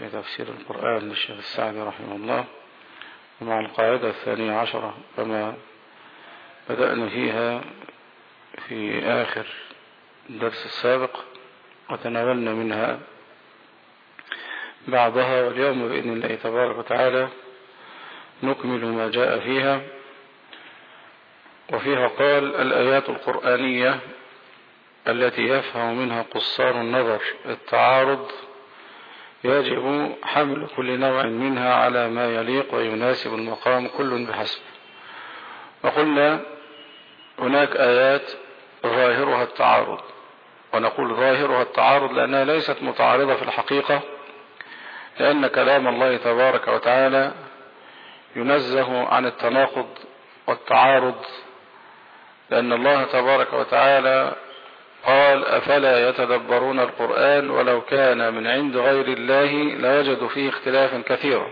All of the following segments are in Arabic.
في تفسير القرآن للشيخ السعدي رحمه الله ومع القاعدة الثانية عشرة كما بدأنا فيها في آخر الدرس السابق وتناولنا منها بعضها واليوم بإذن الله تبارك وتعالى نكمل ما جاء فيها. وفيها قال الآيات القرآنية التي يفهم منها قصار النظر التعارض يجب حمل كل نوع منها على ما يليق ويناسب المقام كل بحسب. وقلنا هناك آيات ظاهرها التعارض ونقول ظاهرها التعارض لأنها ليست متعارضة في الحقيقة لأن كلام الله تبارك وتعالى ينزه عن التناقض والتعارض لأن الله تبارك وتعالى قال أفلا يتدبرون القرآن ولو كان من عند غير الله لوجدوا فيه اختلافا كثيرا.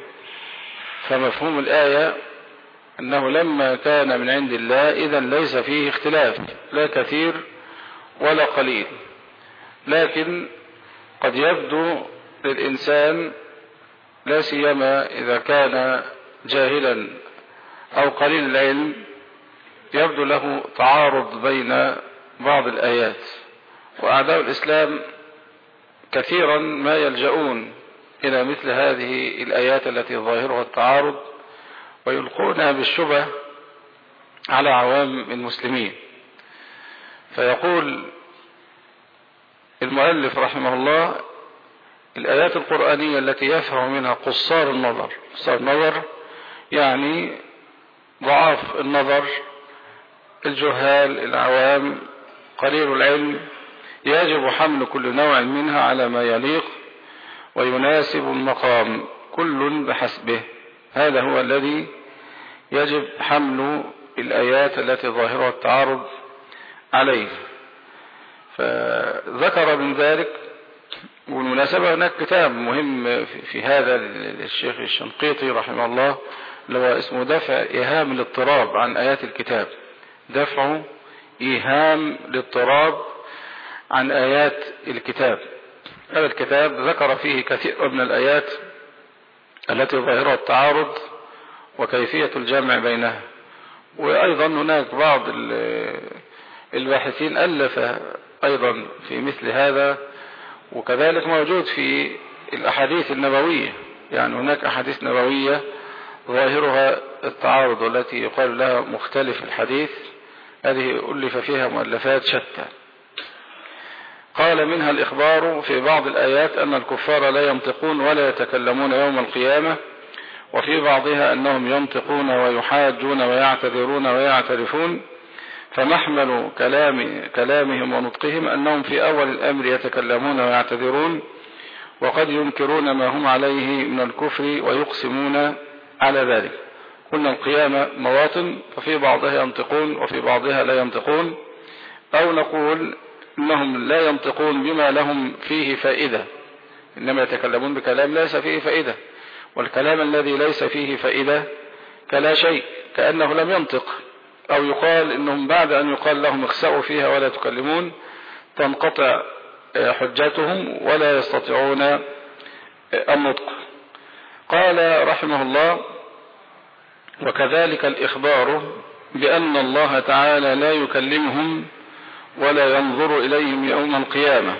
فمفهوم الآية أنه لما كان من عند الله إذا ليس فيه اختلاف لا كثير ولا قليل. لكن قد يبدو للإنسان لا سيما إذا كان جاهلا أو قليل العلم يبدو له تعارض بين بعض الآيات. وأعداء الإسلام كثيرا ما يلجؤون إلى مثل هذه الآيات التي ظاهرها التعارض ويلقونها بالشبه على عوام المسلمين. فيقول المؤلف رحمه الله الآيات القرآنية التي يفهم منها قصار النظر قصار النظر يعني ضعاف النظر الجهال العوام قليل العلم يجب حمل كل نوع منها على ما يليق ويناسب المقام كل بحسبه. هذا هو الذي يجب حمل الآيات التي ظاهرها التعارض عليه. فذكر من ذلك والمناسبة هناك كتاب مهم في هذا للشيخ الشنقيطي رحمه الله اللي هو اسمه دفع إيهام الاضطراب عن آيات الكتاب. دفع إيهام الاضطراب عن آيات الكتاب. هذا الكتاب ذكر فيه كثير من الآيات التي ظاهرها التعارض وكيفية الجمع بينها. وأيضا هناك بعض الباحثين ألف أيضا في مثل هذا وكذلك موجود في الأحاديث النبوية. يعني هناك أحاديث نبوية ظاهرها التعارض والتي يقال لها مختلف الحديث. هذه ألف فيها مؤلفات شتى. قال منها الإخبار في بعض الآيات أن الكفار لا ينطقون ولا يتكلمون يوم القيامة وفي بعضها أنهم ينطقون ويحاجون ويعتذرون ويعترفون. فمحمل كلام كلامهم ونطقهم أنهم في أول الأمر يتكلمون ويعتذرون وقد ينكرون ما هم عليه من الكفر ويقسمون على ذلك. قلنا القيامة مواطن ففي بعضها ينطقون وفي بعضها لا ينطقون. أو نقول إنهم لا ينطقون بما لهم فيه فائدة. إنما يتكلمون بكلام ليس فيه فائدة. والكلام الذي ليس فيه فائدة كلا شيء كأنه لم ينطق. أو يقال إنهم بعد أن يقال لهم اخسأوا فيها ولا تكلمون تنقطع حجتهم ولا يستطيعون النطق. قال رحمه الله وكذلك الإخبار بأن الله تعالى لا يكلمهم ولا ينظر إليهم يوم القيامة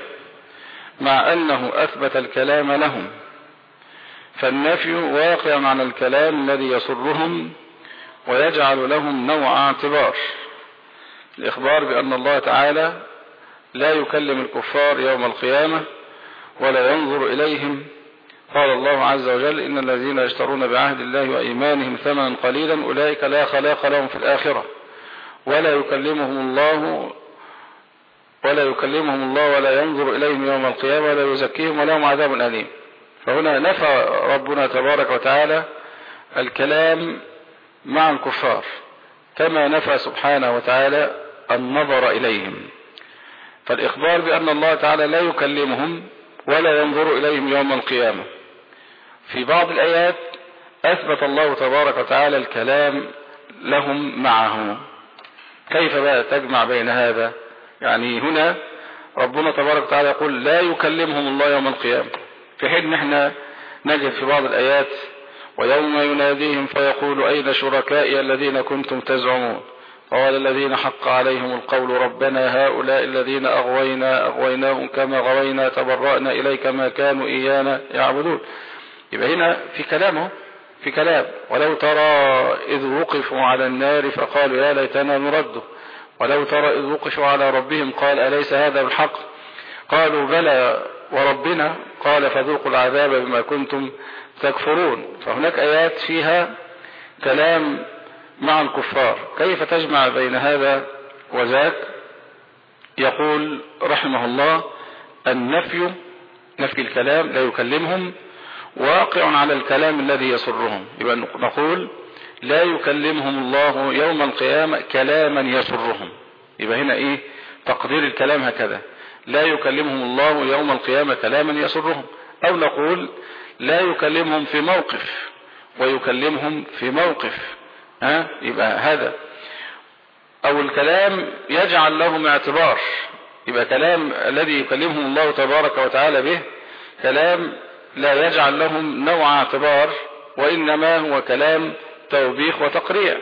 مع أنه أثبت الكلام لهم. فالنفي واقع على الكلام الذي يسرهم ويجعل لهم نوع اعتبار الإخبار بأن الله تعالى لا يكلم الكفار يوم القيامة ولا ينظر إليهم. قال الله عز وجل إن الذين يشترون بعهد الله وإيمانهم ثمنا قليلا أولئك لا خلاق لهم في الآخرة ولا يكلمهم الله ولا يكلمهم الله ولا ينظر إليهم يوم القيامة ولا يزكيهم ولهم عذاب أليم. فهنا نفى ربنا تبارك وتعالى الكلام مع الكفار كما نفى سبحانه وتعالى النظر إليهم. فالإخبار بأن الله تعالى لا يكلمهم ولا ينظر إليهم يوم القيامة. في بعض الآيات أثبت الله تبارك وتعالى الكلام لهم معه. كيف بقى تجمع بين هذا؟ يعني هنا ربنا تبارك وتعالى يقول لا يكلمهم الله يوم القيامة. في حين نحن نجد في بعض الآيات ويوم يناديهم فيقول أين شركائي الذين كنتم تزعمون؟ قال الذين حق عليهم القول ربنا هؤلاء الذين أغوينا أغويناهم كما غوينا تبرأنا إليك ما كانوا إيانا يعبدون. يبقى هنا في كلامه في كلام ولو ترى إذ وقفوا على النار فقالوا يا ليتنا نرد ولو ترى إذ وقفوا على ربهم قال أليس هذا بالحق؟ قالوا بلى وربنا. قال فذوقوا العذاب بما كنتم تكفرون. فهناك آيات فيها كلام مع الكفار. كيف تجمع بين هذا وذاك؟ يقول رحمه الله النفي نفي الكلام لا يكلمهم واقع على الكلام الذي يسرهم. يبقى نقول لا يكلمهم الله يوم القيامة كلاما يسرهم. يبقى هنا إيه؟ تقدير الكلام هكذا. لا يكلمهم الله يوم القيامة كلاما يسرهم. أو نقول لا يكلمهم في موقف ويكلمهم في موقف. ها؟ يبقى هذا. أو الكلام يجعل لهم اعتبار. يبقى كلام الذي يكلمهم الله تبارك وتعالى به كلام لا يجعل لهم نوع اعتبار وإنما هو كلام توبيخ وتقريع.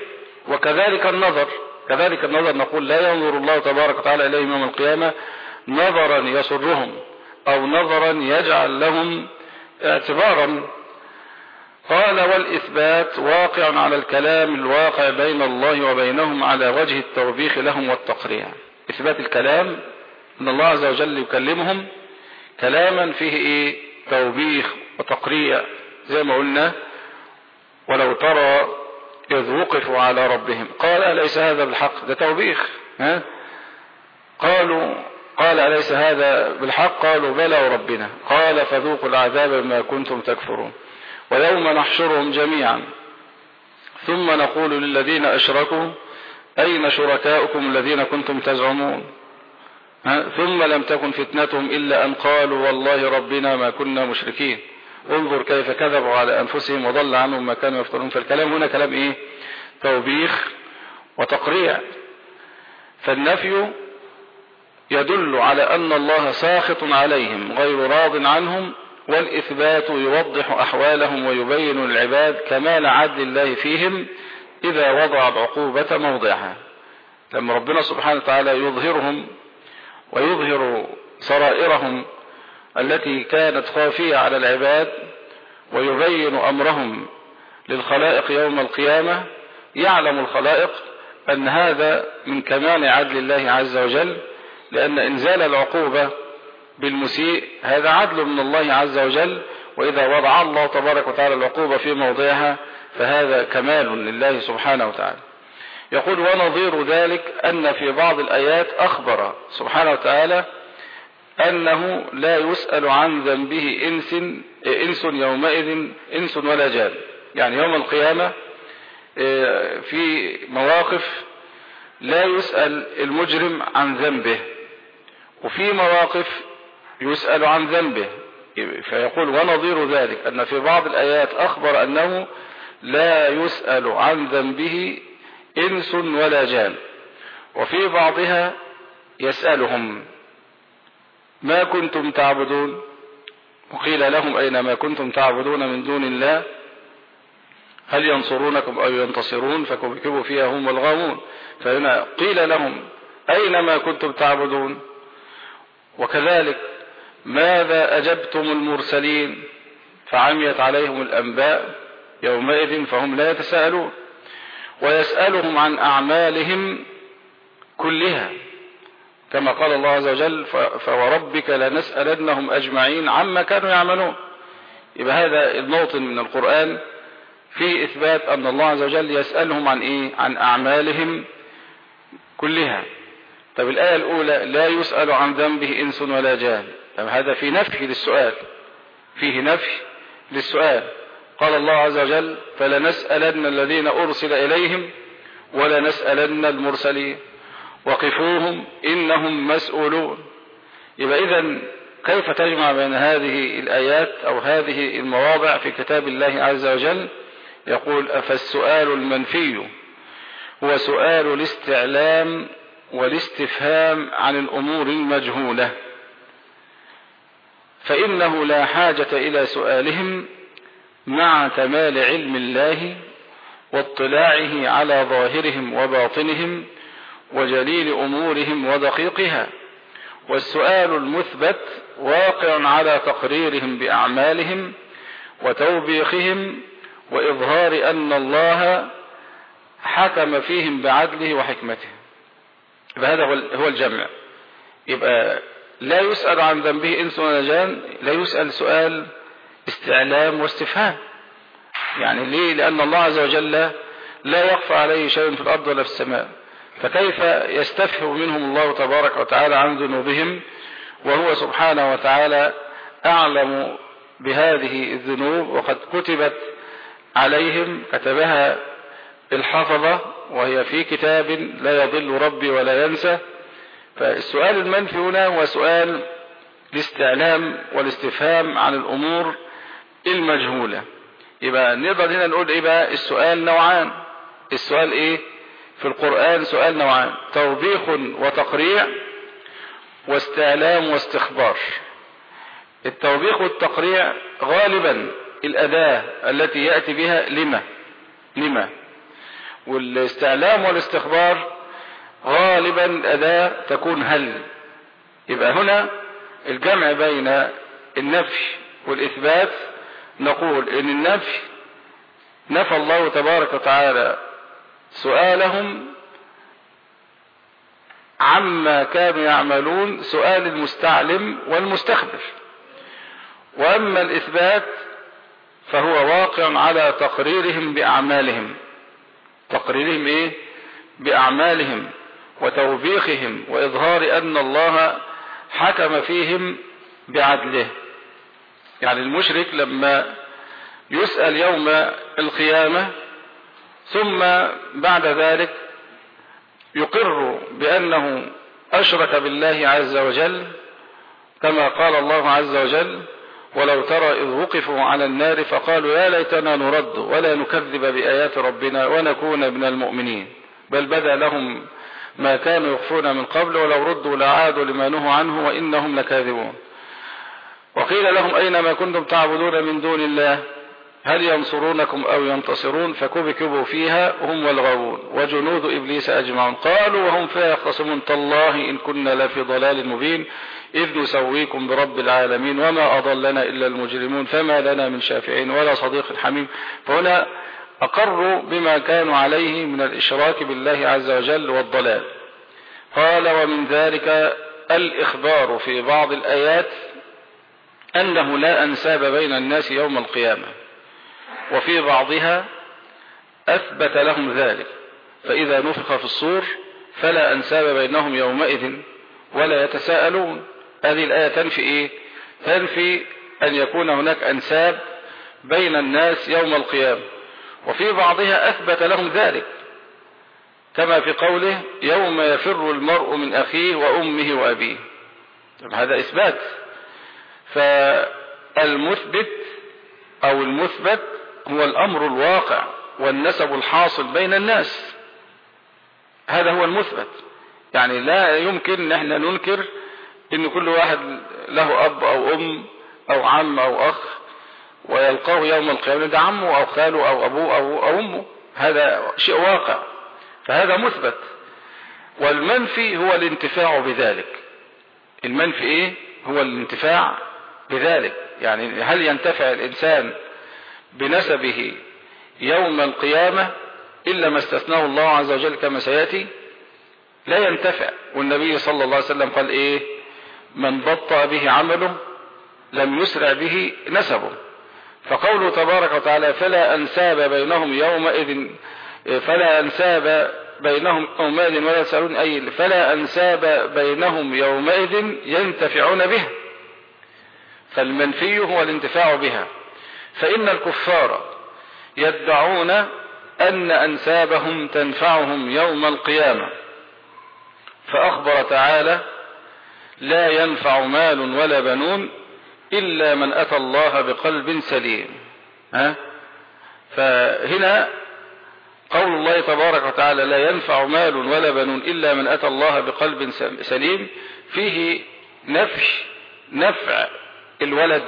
وكذلك النظر كذلك النظر نقول لا ينظر الله تبارك وتعالى إليهم يوم القيامة نظرا يسرهم أو نظرا يجعل لهم اعتبارا. قال والإثبات واقع على الكلام الواقع بين الله وبينهم على وجه التوبيخ لهم والتقريع. إثبات الكلام أن الله عز وجل يكلمهم كلاما فيه إيه؟ توبيخ وتقريع. زي ما قلنا ولو ترى إذ وقفوا على ربهم. قال أليس هذا بالحق؟ ده توبيخ ها؟ قالوا قال أليس هذا بالحق؟ قالوا بلى وربنا قال فذوقوا العذاب بما كنتم تكفرون. ويوم نحشرهم جميعا. ثم نقول للذين أشركوا أين شركاؤكم الذين كنتم تزعمون؟ ثم لم تكن فتنتهم إلا أن قالوا والله ربنا ما كنا مشركين. انظر كيف كذبوا على أنفسهم وضل عنهم ما كانوا يفترون فالكلام هنا كلام إيه؟ توبيخ وتقريع. فالنفي يدل على أن الله ساخط عليهم غير راض عنهم والإثبات يوضح أحوالهم ويبين للعباد كمال عدل الله فيهم إذا وضع العقوبة موضعها. لما ربنا سبحانه وتعالى يظهرهم ويظهر سرائرهم التي كانت خافية على العباد ويبين أمرهم للخلائق يوم القيامة يعلم الخلائق أن هذا من كمال عدل الله عز وجل لأن إنزال العقوبة بالمسيء هذا عدل من الله عز وجل وإذا وضع الله تبارك وتعالى العقوبة في موضعها فهذا كمال لله سبحانه وتعالى. يقول ونظير ذلك أن في بعض الآيات أخبر سبحانه وتعالى أنه لا يسأل عن ذنبه إنس, إنس يومئذ إنس ولا جان. يعني يوم القيامة آه، في مواقف لا يسأل المجرم عن ذنبه. وفي مواقف يسأل عن ذنبه. فيقول ونظير ذلك أن في بعض الآيات أخبر أنه لا يسأل عن ذنبه إنس ولا جان. وفي بعضها يسألهم. ما كنتم تعبدون؟ وقيل لهم أين ما كنتم تعبدون من دون الله؟ هل ينصرونكم أو ينتصرون؟ فكبكبوا فيها هم والغاوون. فهنا قيل لهم أين ما كنتم تعبدون؟ وكذلك ماذا أجبتم المرسلين؟ فعميت عليهم الأنباء يومئذ فهم لا يتساءلون. ويسألهم عن أعمالهم كلها. كما قال الله عز وجل فوربك لنسألنهم أجمعين عما كانوا يعملون. يبقى هذا الموطن من القرآن في إثبات أن الله عز وجل يسألهم عن إيه؟ عن أعمالهم كلها. طب الآية الأولى لا يسأل عن ذنبه إنس ولا جان. طب هذا في نفي للسؤال. فيه نفي للسؤال. قال الله عز وجل فلنسألن الذين أرسل إليهم ولنسألن المرسلين. وقفوهم إنهم مسؤولون. يبقى إذا كيف تجمع بين هذه الآيات أو هذه المواضع في كتاب الله عز وجل؟ يقول فالسؤال المنفي هو سؤال الاستعلام والاستفهام عن الأمور المجهولة. فإنه لا حاجة إلى سؤالهم مع كمال علم الله واطلاعه على ظاهرهم وباطنهم وجليل أمورهم ودقيقها والسؤال المثبت واقع على تقريرهم بأعمالهم وتوبيخهم وإظهار أن الله حكم فيهم بعدله وحكمته. يبقى هذا هو الجمع. يبقى لا يسأل عن ذنبه إنس ولا جان لا يسأل سؤال استعلام واستفهام. يعني ليه؟ لأن الله عز وجل لا يخفى عليه شيء في الأرض ولا في السماء. فكيف يستفهم منهم الله تبارك وتعالى عن ذنوبهم؟ وهو سبحانه وتعالى أعلم بهذه الذنوب وقد كتبت عليهم كتبها الحفظة وهي في كتاب لا يضل ربي ولا ينسى. فالسؤال المنفي هنا هو سؤال الاستعلام والاستفهام عن الأمور المجهولة. يبقى نقدر هنا نقول إيه بقى؟ السؤال نوعان. السؤال إيه؟ في القرآن سؤال نوعان توبيخ وتقريع واستعلام واستخبار. التوبيخ والتقريع غالبا الأداة التي يأتي بها لما؟ لما؟ والاستعلام والاستخبار غالبا الأداة تكون هل. يبقى هنا الجمع بين النفي والإثبات. نقول إن النفي نفى الله تبارك وتعالى سؤالهم عما كانوا يعملون سؤال المستعلم والمستخبر. وأما الإثبات فهو واقع على تقريرهم بأعمالهم. تقريرهم إيه؟ بأعمالهم وتوبيخهم وإظهار أن الله حكم فيهم بعدله. يعني المشرك لما يسأل يوم القيامة ثم بعد ذلك يقر بأنه أشرك بالله عز وجل كما قال الله عز وجل ولو ترى إذ وقفوا على النار فقالوا يا ليتنا نرد ولا نكذب بآيات ربنا ونكون من المؤمنين بل بدا لهم ما كانوا يخفون من قبل ولو ردوا لعادوا لما نهوا عنه وإنهم لكاذبون وقيل لهم أين ما كنتم تعبدون من دون الله؟ هل ينصرونكم أو ينتصرون؟ فكبكبوا فيها هم والغاوون. وجنود إبليس أجمعون. قالوا وهم فيها يختصمون تالله إن كنا لفي ضلال مبين. إذ نسويكم برب العالمين. وما أضلنا إلا المجرمون. فما لنا من شافعين ولا صديق حميم. فهنا أقروا بما كانوا عليه من الإشراك بالله عز وجل والضلال. قال ومن ذلك الإخبار في بعض الآيات أنه لا أنساب بين الناس يوم القيامة. وفي بعضها أثبت لهم ذلك فإذا نفخ في الصور فلا أنساب بينهم يومئذ ولا يتساءلون. هذه الآية تنفي إيه؟ تنفي أن يكون هناك أنساب بين الناس يوم القيامة وفي بعضها أثبت لهم ذلك كما في قوله يوم يفر المرء من أخيه وأمه وأبيه. هذا إثبات فالمثبت أو المثبت هو الأمر الواقع والنسب الحاصل بين الناس. هذا هو المثبت. يعني لا يمكن إن إحنا ننكر إن كل واحد له أب أو أم أو عم أو أخ ويلقاه يوم القيامة ده عمه أو خاله أو أبوه أو, أو أمه. هذا شيء واقع. فهذا مثبت. والمنفي هو الانتفاع بذلك. المنفي إيه؟ هو الانتفاع بذلك. يعني هل ينتفع الإنسان بنسبه يوم القيامة إلا ما استثناه الله عز وجل كما سيأتي لا ينتفع. والنبي صلى الله عليه وسلم قال إيه؟ من بطأ به عمله لم يسرع به نسبه. فقوله تبارك وتعالى فلا أنساب بينهم يومئذ فلا أنساب بينهم يومئذ ولا يسألون أي فلا أنساب بينهم يومئذ ينتفعون به فالمنفي هو الانتفاع بها. فإن الكفار يدعون أن أنسابهم تنفعهم يوم القيامة. فأخبر تعالى لا ينفع مال ولا بنون إلا من أتى الله بقلب سليم. ها؟ فهنا قول الله تبارك وتعالى لا ينفع مال ولا بنون إلا من أتى الله بقلب سليم. فيه نفي نفع الولد.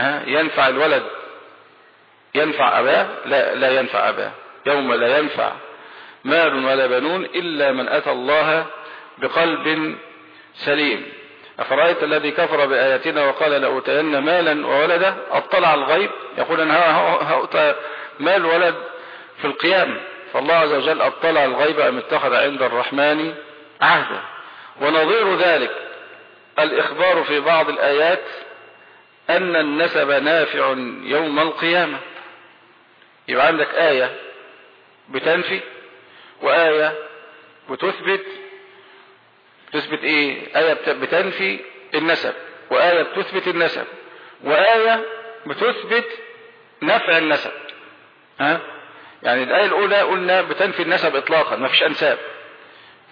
ها؟ ينفع الولد ينفع أباه؟ لا لا ينفع أباه. يوم لا ينفع مال ولا بنون إلا من أتى الله بقلب سليم. أفرأيت الذي كفر بآياتنا وقال لأوتين مالا وولدا أطلع الغيب. يقول أنا هأتى مال ولد في القيامة. فالله عز وجل أطلع الغيب أم اتخذ عند الرحمن عهدا. ونظير ذلك الإخبار في بعض الآيات أن النسب نافع يوم القيامة. يبقى عندك آية بتنفي وآية بتثبت. تثبت إيه؟ آية بتنفي النسب وآية بتثبت النسب وآية بتثبت نفع النسب. ها؟ يعني الآية الأولى قلنا بتنفي النسب إطلاقا ما فيش أنساب.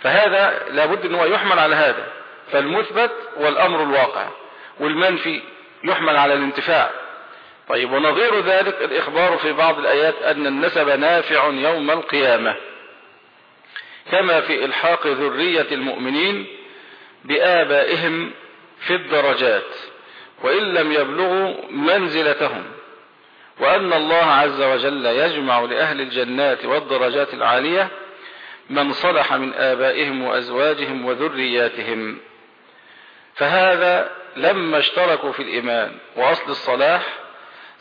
فهذا لابد أنه يحمل على هذا. فالمثبت والأمر الواقع. والمنفي يحمل على الانتفاع. طيب ونظير ذلك الإخبار في بعض الآيات أن النسب نافع يوم القيامة. كما في إلحاق ذرية المؤمنين بآبائهم في الدرجات وإن لم يبلغوا منزلتهم وأن الله عز وجل يجمع لأهل الجنات والدرجات العالية من صلح من آبائهم وأزواجهم وذرياتهم. فهذا لما اشتركوا في الإيمان وأصل الصلاح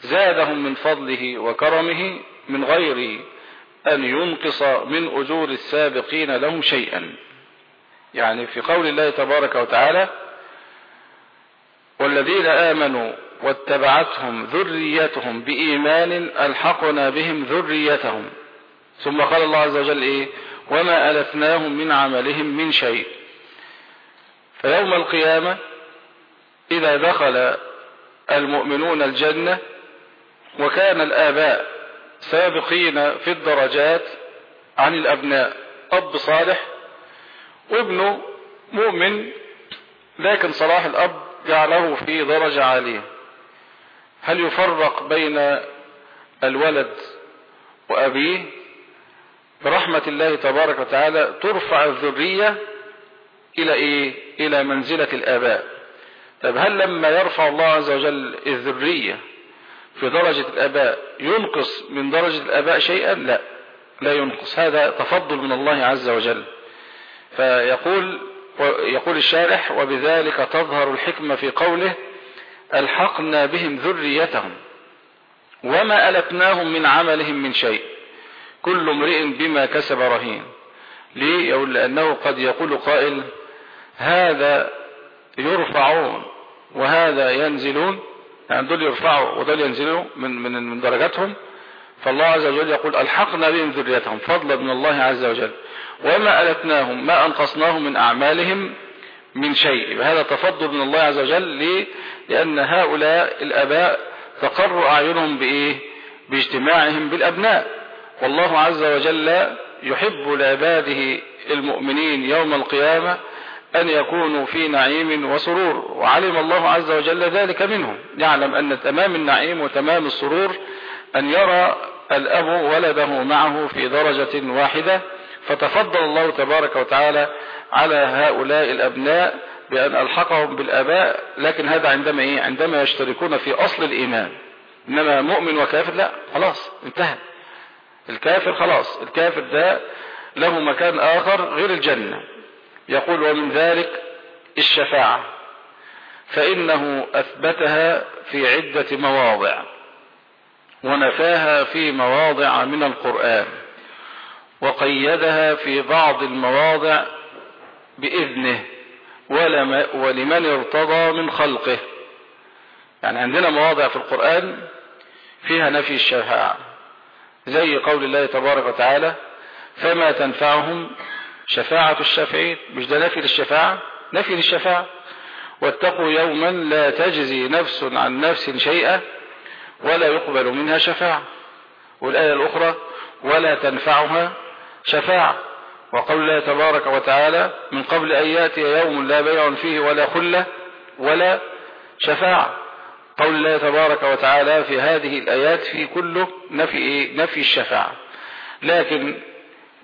زادهم من فضله وكرمه من غير أن ينقص من أجور السابقين لهم شيئا. يعني في قول الله تبارك وتعالى والذين آمنوا واتبعتهم ذريتهم بإيمان ألحقنا بهم ذريتهم. ثم قال الله عز وجل إيه؟ وما ألفناهم من عملهم من شيء. فيوم القيامة إذا دخل المؤمنون الجنة وكان الآباء سابقين في الدرجات عن الأبناء أب صالح وابنه مؤمن لكن صلاح الأب جعله في درجة عالية. هل يفرق بين الولد وأبيه؟ برحمة الله تبارك وتعالى ترفع الذرية إلى إيه؟ إلى منزلة الآباء. طب هل لما يرفع الله عز وجل الذرية في درجة الآباء ينقص من درجة الآباء شيئا؟ لا لا ينقص. هذا تفضل من الله عز وجل. فيقول يقول الشارح وبذلك تظهر الحكمة في قوله ألحقنا بهم ذريتهم وما ألتناهم من عملهم من شيء. كل امرئ بما كسب رهين. ليه يقول لأنه قد يقول قائل هذا يرفعون وهذا ينزلون يعني دول يرفعوا ودول ينزلوا من من من درجاتهم. فالله عز وجل يقول ألحقنا بهم ذريتهم فضلا من الله عز وجل. وما ألتناهم ما أنقصناهم من أعمالهم من شيء. هذا تفضل من الله عز وجل ليه؟ لأن هؤلاء الأباء تقر أعينهم بإيه؟ باجتماعهم بالأبناء. والله عز وجل يحب لعباده المؤمنين يوم القيامة أن يكونوا في نعيم وسرور وعلم الله عز وجل ذلك منهم. يعلم أن تمام النعيم وتمام السرور أن يرى الأب ولده معه في درجة واحدة. فتفضل الله تبارك وتعالى على هؤلاء الأبناء بأن ألحقهم بالآباء لكن هذا عندما إيه؟ عندما يشتركون في أصل الإيمان. إنما مؤمن وكافر؟ لا. خلاص انتهى. الكافر خلاص. الكافر ده له مكان آخر غير الجنة. يقول ومن ذلك الشفاعة فإنه أثبتها في عدة مواضع ونفاها في مواضع من القرآن وقيدها في بعض المواضع بإذنه ولمن ارتضى من خلقه. يعني عندنا مواضع في القرآن فيها نفي الشفاعة زي قول الله تبارك وتعالى فما تنفعهم شفاعة الشافعين مش ده نفي للشفاعة؟ نفي للشفاعة. واتقوا يوما لا تجزي نفس عن نفس شيئا ولا يقبل منها شفاعة. والآية الأخرى ولا تنفعها شفاعة. وقول الله تبارك وتعالى من قبل أن يأتي يوم لا بيع فيه ولا خلة ولا شفاعة. قول الله تبارك وتعالى في هذه الآيات في كله نفي, إيه؟ نفي الشفاعة. لكن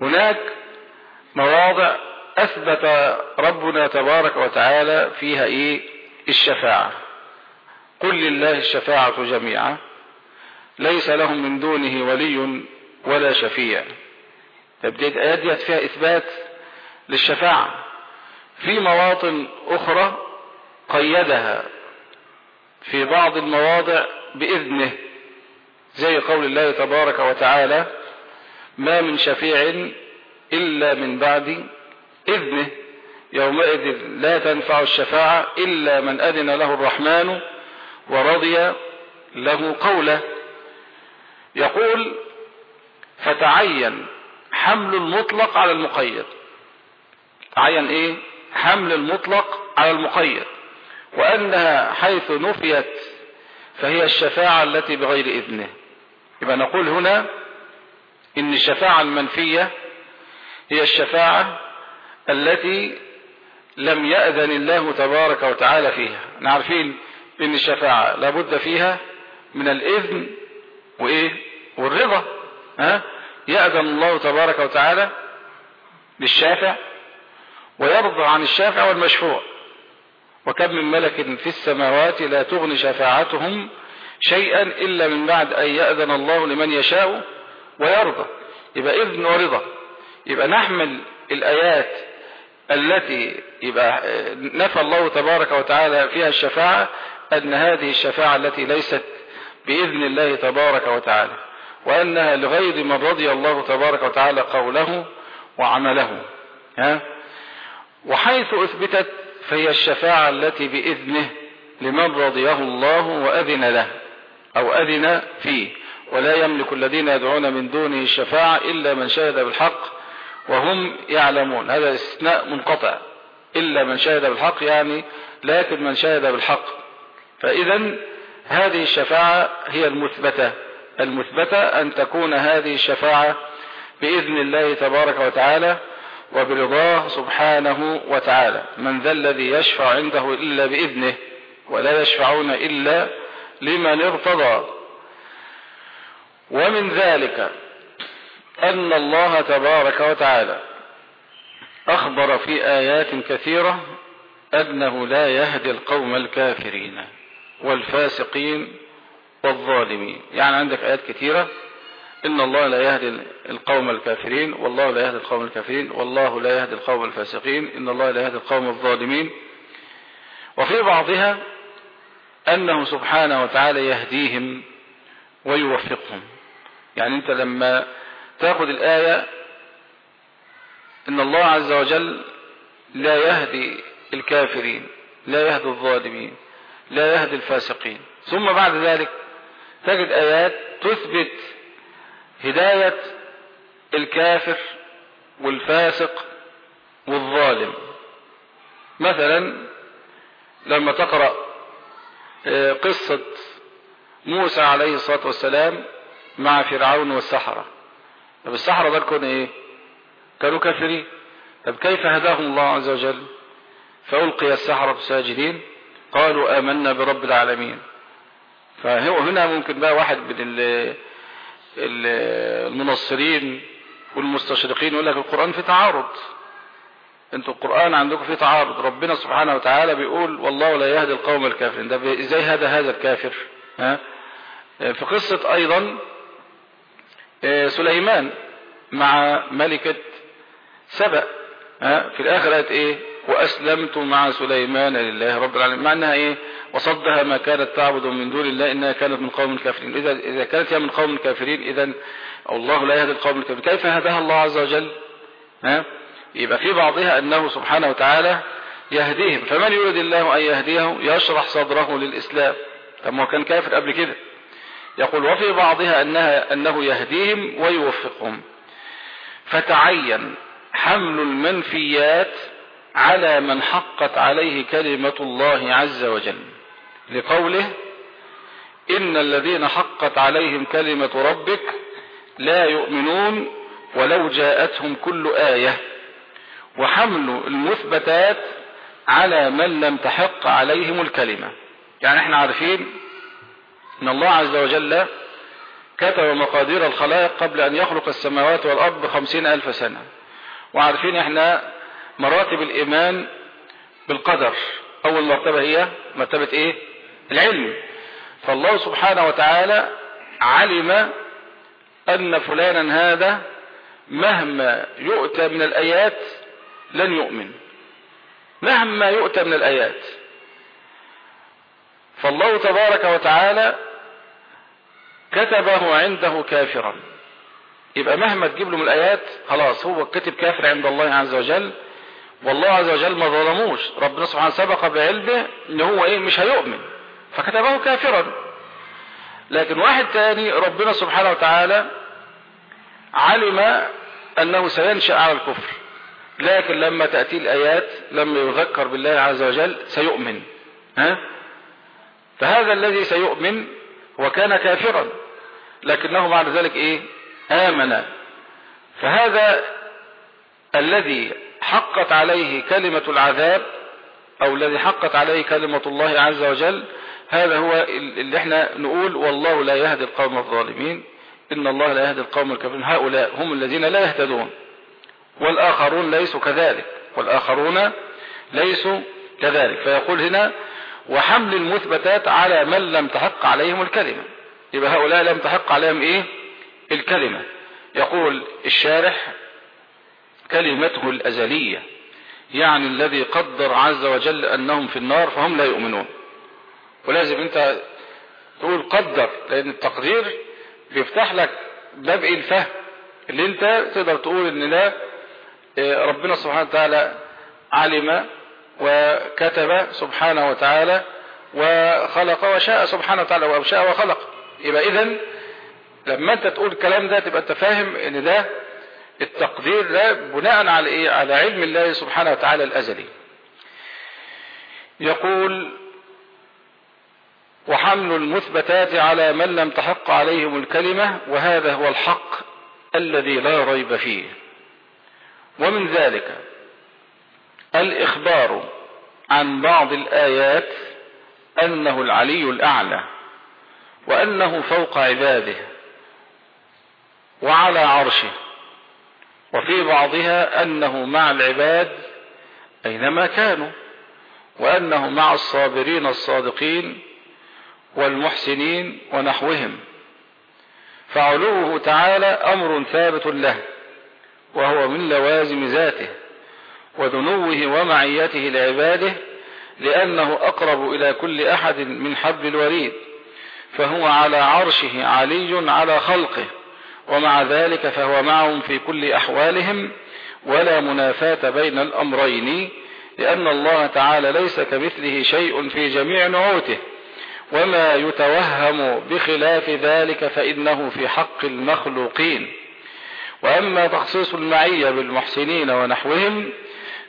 هناك مواضع أثبت ربنا تبارك وتعالى فيها إيه؟ الشفاعة. قل لله الشفاعة جميعا. ليس لهم من دونه ولي ولا شفيع. تبدأ الآيات دي فيها إثبات للشفاعة. في مواطن أخرى قيدها في بعض المواضع بإذنه زي قول الله تبارك وتعالى ما من شفيع إلا من بعد إذنه. يومئذ لا تنفع الشفاعة إلا من أذن له الرحمن ورضي له قوله. يقول فتعين حمل المطلق على المقيد. تعين إيه؟ حمل المطلق على المقيد. وأنها حيث نفيت فهي الشفاعة التي بغير إذنه. يبقى نقول هنا إن الشفاعة المنفية هي الشفاعة التي لم يأذن الله تبارك وتعالى فيها. نعرفين إن الشفاعة لابد فيها من الإذن وإيه؟ والرضا. ها؟ يأذن الله تبارك وتعالى بالشافع ويرضى عن الشافع والمشفوع. وكم من ملك في السماوات لا تغني شفاعتهم شيئا إلا من بعد أن يأذن الله لمن يشاء ويرضى. يبقى إذن ورضا. يبقى نحمل الآيات التي يبقى نفى الله تبارك وتعالى فيها الشفاعة أن هذه الشفاعة التي ليست بإذن الله تبارك وتعالى وأنها لغير من رضي الله تبارك وتعالى قوله وعمله. ها؟ وحيث أثبتت فهي الشفاعة التي بإذنه لمن رضيه الله وأذن له أو أذن فيه. ولا يملك الذين يدعون من دونه الشفاعة إلا من شهد بالحق وهم يعلمون. هذا استثناء منقطع. إلا من شهد بالحق يعني لكن من شهد بالحق. فإذا هذه الشفاعة هي المثبتة. المثبتة أن تكون هذه الشفاعة بإذن الله تبارك وتعالى وبرضاه سبحانه وتعالى. من ذا الذي يشفع عنده إلا بإذنه ولا يشفعون إلا لمن ارتضى. ومن ذلك أن الله تبارك وتعالى أخبر في آيات كثيرة أنه لا يهدي القوم الكافرين والفاسقين والظالمين. يعني عندك آيات كثيرة. إن الله لا يهدي القوم الكافرين والله لا يهدي القوم الكافرين والله لا يهدي القوم الفاسقين إن الله لا يهدي القوم الظالمين. وفي بعضها أنه سبحانه وتعالى يهديهم ويوفقهم. يعني أنت لما تأخذ الآية إن الله عز وجل لا يهدي الكافرين لا يهدي الظالمين لا يهدي الفاسقين. ثم بعد ذلك تجد آيات تثبت هداية الكافر والفاسق والظالم. مثلا لما تقرأ قصة موسى عليه الصلاة والسلام مع فرعون والسحرة. طب السحرة ده كانوا إيه؟ كانوا كافرين. طب كيف هداهم الله عز وجل؟ فألقي السحرة ساجدين قالوا آمنا برب العالمين. فهنا ممكن بقى واحد من المنصرين والمستشرقين يقول لك القرآن في تعارض. أنتوا القرآن عندكم في تعارض. ربنا سبحانه وتعالى بيقول والله لا يهدي القوم الكافرين. ده إزاي هذا هذا الكافر؟ ها؟ في قصة أيضا سليمان مع ملكة سبأ. ها في الآخر قالت إيه؟ وأسلمت مع سليمان لله رب العالمين. مع إنها إيه؟ وصدها ما كانت تعبد من دون الله إنها كانت من قوم كافرين إذا إذا كانت هي من قوم كافرين اذا الله لا يهدي القوم الكافرين. كيف هداها الله عز وجل؟ ها؟ يبقى في بعضها أنه سبحانه وتعالى يهديهم. فمن يريد الله أن يهديه؟ يشرح صدره للإسلام. طب ما كان كافر قبل كده. يقول وفي بعضها أنها أنه يهديهم ويوفقهم. فتعين حمل المنفيات على من حقت عليه كلمة الله عز وجل. لقوله إن الذين حقت عليهم كلمة ربك لا يؤمنون ولو جاءتهم كل آية. وحمل المثبتات على من لم تحق عليهم الكلمة. يعني إحنا عارفين إن الله عز وجل كتب مقادير الخلائق قبل أن يخلق السماوات والأرض بخمسين ألف سنة. وعارفين إحنا مراتب الإيمان بالقدر. أول مرتبة هي مرتبة إيه؟ العلم. فالله سبحانه وتعالى علم أن فلانا هذا مهما يؤتى من الآيات لن يؤمن. مهما يؤتى من الآيات. فالله تبارك وتعالى كتبه عنده كافرا. يبقى مهما تجيب له من الآيات خلاص هو كتب كافر عند الله عز وجل والله عز وجل ما ظلموش. ربنا سبحانه سبق بعلمه إن هو إيه مش هيؤمن. فكتبه كافرا. لكن واحد تاني ربنا سبحانه وتعالى علم أنه سينشأ على الكفر. لكن لما تأتي الآيات لما يذكر بالله عز وجل سيؤمن. ها؟ فهذا الذي سيؤمن وكان كافرا لكنه بعد ذلك إيه؟ آمن. فهذا الذي حقت عليه كلمة العذاب أو الذي حقت عليه كلمة الله عز وجل هذا هو اللي إحنا نقول والله لا يهدي القوم الظالمين إن الله لا يهدي القوم الكافرين. هؤلاء هم الذين لا يهتدون والآخرون ليسوا كذلك والآخرون ليسوا كذلك. فيقول هنا وحمل المثبتات على من لم تحق عليهم الكلمة. يبقى هؤلاء لم تحق عليهم إيه؟ الكلمة. يقول الشارح كلمته الأزلية يعني الذي قدر عز وجل أنهم في النار فهم لا يؤمنون. ولازم أنت تقول قدر لأن التقدير بيفتح لك باب الفهم. اللي أنت تقدر تقول إن ده ربنا سبحانه وتعالى علم وكتب سبحانه وتعالى وخلق وشاء سبحانه وتعالى وشاء وخلق. يبقى اذا لما أنت تقول الكلام ده تبقى أنت فاهم إن ده التقدير ده بناء على إيه؟ على علم الله سبحانه وتعالى الأزلي. يقول وحمل المثبتات على من لم تحق عليهم الكلمة وهذا هو الحق الذي لا ريب فيه. ومن ذلك الإخبار عن بعض الآيات أنه العلي الأعلى وأنه فوق عباده وعلى عرشه. وفي بعضها أنه مع العباد أينما كانوا وأنه مع الصابرين الصادقين والمحسنين ونحوهم. فعلوه تعالى أمر ثابت له وهو من لوازم ذاته. ودنوه ومعيته لعباده لأنه أقرب إلى كل أحد من حبل الوريد فهو على عرشه علي على خلقه ومع ذلك فهو معهم في كل أحوالهم ولا منافاة بين الأمرين لأن الله تعالى ليس كمثله شيء في جميع نعوته وما يتوهم بخلاف ذلك فإنه في حق المخلوقين. وأما تخصيص المعية بالمحسنين ونحوهم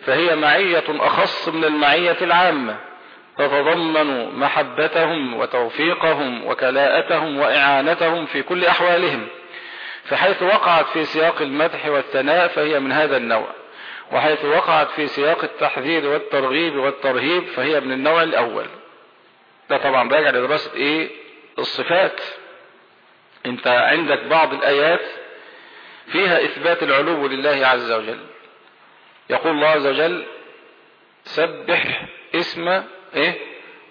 فهي معية أخص من المعية العامة تتضمن محبتهم وتوفيقهم وكلاءتهم وإعانتهم في كل أحوالهم. فحيث وقعت في سياق المدح والثناء فهي من هذا النوع وحيث وقعت في سياق التحذير والترغيب والترهيب فهي من النوع الأول. ده طبعا راجع لدراسة إيه؟ الصفات. أنت عندك بعض الآيات فيها إثبات العلو لله عز وجل. يقول الله عز وجل سبح اسم إيه؟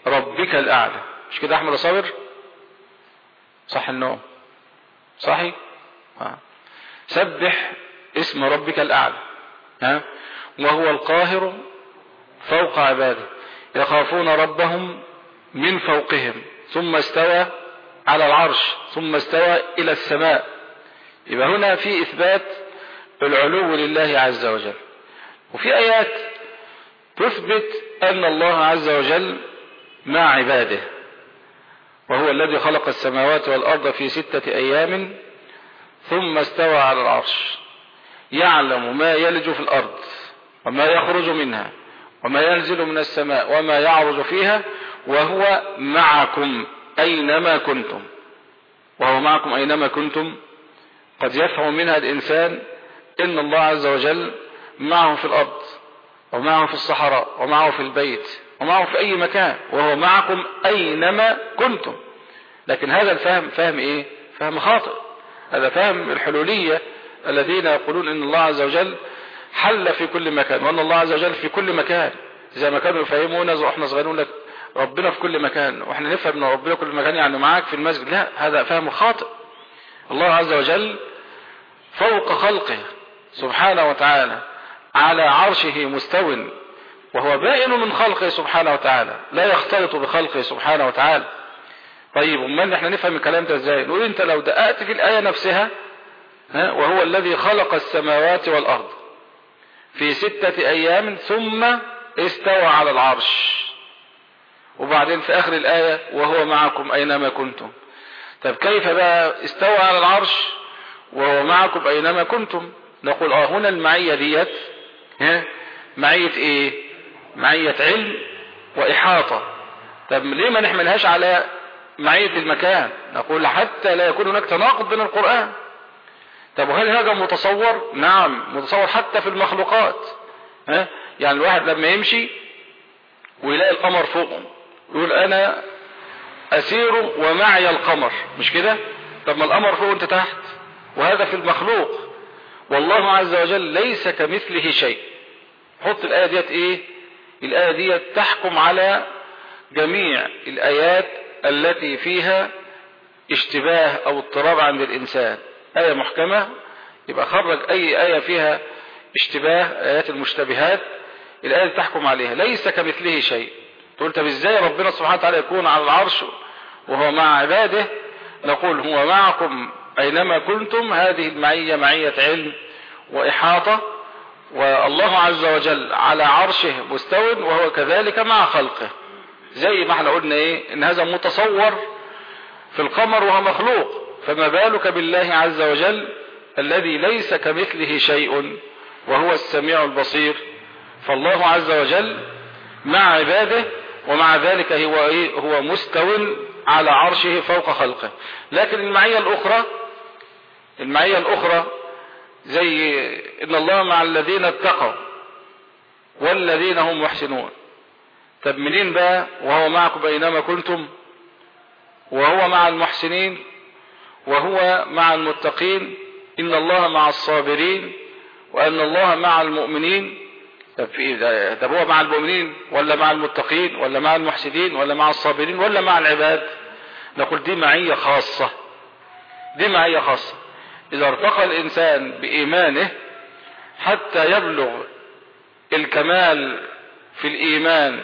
ربك الأعلى. مش كده أحمد صابر صح النوم صحي آه. سبح اسم ربك الأعلى. ها؟ وهو القاهر فوق عباده. يخافون ربهم من فوقهم. ثم استوى على العرش. ثم استوى إلى السماء. يبقى هنا في إثبات العلو لله عز وجل. وفي آيات تثبت أن الله عز وجل مع عباده وهو الذي خلق السماوات والأرض في ستة أيام ثم استوى على العرش يعلم ما يلج في الأرض وما يخرج منها وما ينزل من السماء وما يعرج فيها وهو معكم أينما كنتم وهو معكم أينما كنتم قد يفهم منها الإنسان إن الله عز وجل معه في الأرض ومعه في الصحراء ومعه في البيت ومعه في أي مكان وهو معكم أينما كنتم. لكن هذا الفهم فهم إيه؟ فهم خاطئ. هذا فهم الحلولية الذين يقولون إن الله عز وجل حل في كل مكان وأن الله عز وجل في كل مكان. زي ما كانوا يفهمونا وإحنا صغيرون لك ربنا في كل مكان وإحنا نفهم إن ربنا كل مكان يعني معاك في المسجد. لا هذا فهم خاطئ. الله عز وجل فوق خلقه سبحانه وتعالى. على عرشه مستو وهو بائن من خلقه سبحانه وتعالى لا يختلط بخلقه سبحانه وتعالى. طيب أمال إحنا نفهم الكلام ده إزاي؟ نقول أنت لو دققت في الآية نفسها ها وهو الذي خلق السماوات والأرض في ستة أيام ثم استوى على العرش. وبعدين في آخر الآية وهو معكم أينما كنتم. طب كيف بقى استوى على العرش؟ وهو معكم أينما كنتم؟ نقول آه هنا المعية ديت ها؟ معية إيه؟ معية علم وإحاطة. طب ليه ما نحملهاش على معية المكان؟ نقول حتى لا يكون هناك تناقض بين القرآن. طب وهل هذا متصور؟ نعم متصور حتى في المخلوقات. ها؟ يعني الواحد لما يمشي ويلاقي القمر فوقه يقول أنا أسير ومعي القمر مش كده؟ طب ما القمر فوق انت تحت وهذا في المخلوق. والله عز وجل ليس كمثله شيء. حط الآية ديت إيه؟ الآية ديت تحكم على جميع الآيات التي فيها اشتباه أو اضطراب عند الإنسان. آية محكمة يبقى خرج أي آية فيها اشتباه آيات المشتبهات الآية تحكم عليها. ليس كمثله شيء. تقول طب إزاي ربنا سبحانه وتعالى يكون على العرش وهو مع عباده؟ نقول هو معكم أينما كنتم هذه المعية معية علم وإحاطة والله عز وجل على عرشه مستو وهو كذلك مع خلقه. زي ما إحنا قلنا إيه؟ إن هذا متصور في القمر وهو مخلوق. فما بالك بالله عز وجل الذي ليس كمثله شيء وهو السميع البصير؟ فالله عز وجل مع عباده ومع ذلك هو إيه؟ هو مستو على عرشه فوق خلقه. لكن المعية الأخرى المعية الأخرى زي إن الله مع الذين اتقوا والذين هم محسنون. طب منين بقى؟ وهو معكم بينما كنتم وهو مع المحسنين وهو مع المتقين إن الله مع الصابرين وأن الله مع المؤمنين. طب في إيه طب هو مع المؤمنين ولا مع المتقين ولا مع المحسنين ولا مع الصابرين ولا مع العباد؟ نقول دي معية خاصة. دي معية خاصة. إذا ارتقى الإنسان بإيمانه حتى يبلغ الكمال في الإيمان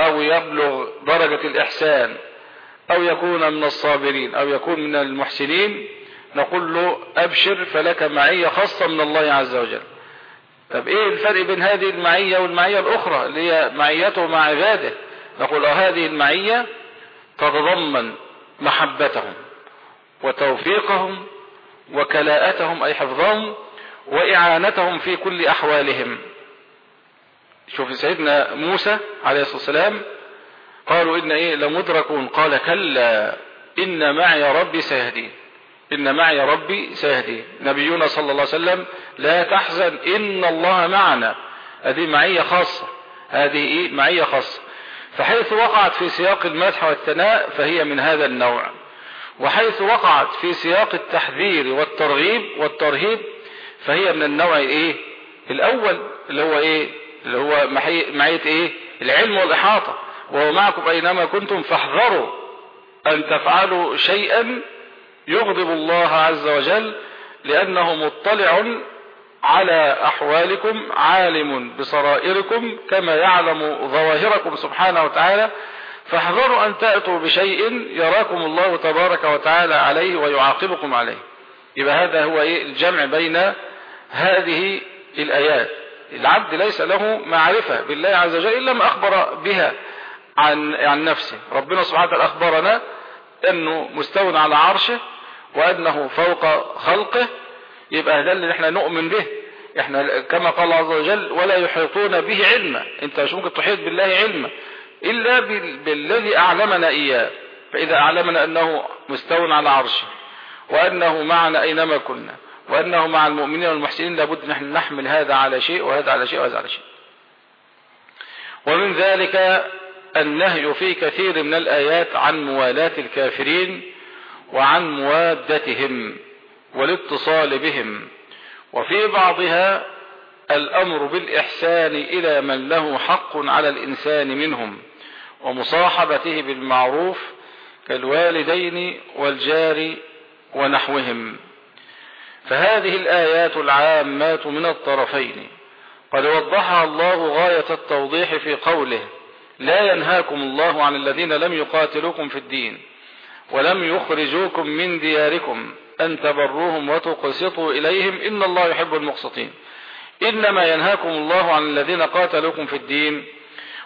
أو يبلغ درجة الإحسان أو يكون من الصابرين أو يكون من المحسنين نقول له أبشر فلك معية خاصة من الله عز وجل. طب إيه الفرق بين هذه المعية والمعية الأخرى اللي هي معيته مع عباده؟ نقول هذه المعية تتضمن محبتهم وتوفيقهم وكلاءتهم أي حفظهم وإعانتهم في كل أحوالهم. شوف سيدنا موسى عليه الصلاة والسلام قالوا إن إيه لمدركون قال كلا إن معي ربي سيهدين إن معي ربي سيهدين نبينا صلى الله عليه وسلم لا تحزن إن الله معنا. هذه معية خاصة. هذه إيه؟ معية خاصة. فحيث وقعت في سياق المدح والثناء فهي من هذا النوع. وحيث وقعت في سياق التحذير والترغيب والترهيب فهي من النوع إيه؟ الأول اللي هو إيه؟ اللي هو معية إيه؟ العلم والإحاطة. وهو معكم أينما كنتم فاحذروا أن تفعلوا شيئا يغضب الله عز وجل لأنه مطلع على أحوالكم عالم بصرائركم كما يعلم ظواهركم سبحانه وتعالى. فاحذروا أن تأتوا بشيء يراكم الله تبارك وتعالى عليه ويعاقبكم عليه. يبقى هذا هو إيه؟ الجمع بين هذه الآيات. العبد ليس له معرفة بالله عز وجل إلا ما أخبر بها عن, عن نفسه. ربنا سبحانه وتعالى أخبرنا أنه مستو على عرشه وأنه فوق خلقه. يبقى ده اللي إحنا نؤمن به. إحنا كما قال عز وجل ولا يحيطون به علما. أنت مش ممكن تحيط بالله علما. إلا بالذي أعلمنا إياه. فإذا أعلمنا أنه مستو على عرشه وأنه معنا أينما كنا وأنه مع المؤمنين والمحسنين لابد أن إحنا نحمل هذا على شيء وهذا على شيء وهذا على شيء. ومن ذلك النهي في كثير من الآيات عن موالاة الكافرين وعن موادتهم والاتصال بهم. وفي بعضها الأمر بالإحسان إلى من له حق على الإنسان منهم. ومصاحبته بالمعروف كالوالدين والجار ونحوهم. فهذه الآيات العامات من الطرفين. قد وضحها الله غاية التوضيح في قوله لا ينهاكم الله عن الذين لم يقاتلوكم في الدين ولم يخرجوكم من دياركم أن تبروهم وتقسطوا إليهم. إن الله يحب المقسطين. إنما ينهاكم الله عن الذين قاتلوكم في الدين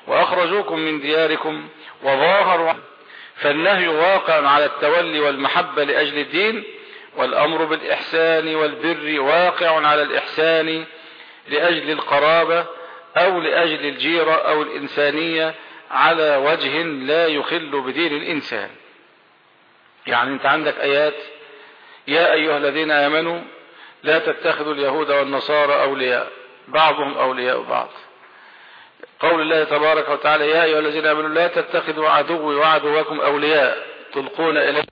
وأخرجوكم من دياركم وظاهروا فالنهي واقع على التولي والمحبة لأجل الدين والأمر بالإحسان والبر واقع على الإحسان لأجل القرابة أو لأجل الجيرة أو الإنسانية على وجه لا يخل بدين الإنسان. يعني أنت عندك آيات يا أيها الذين آمنوا لا تتخذوا اليهود والنصارى أولياء بعضهم أولياء بعض. قول الله تبارك وتعالى يا أيها الذين آمنوا لا تتخذوا عدوي وعدوكم أولياء تلقون إليه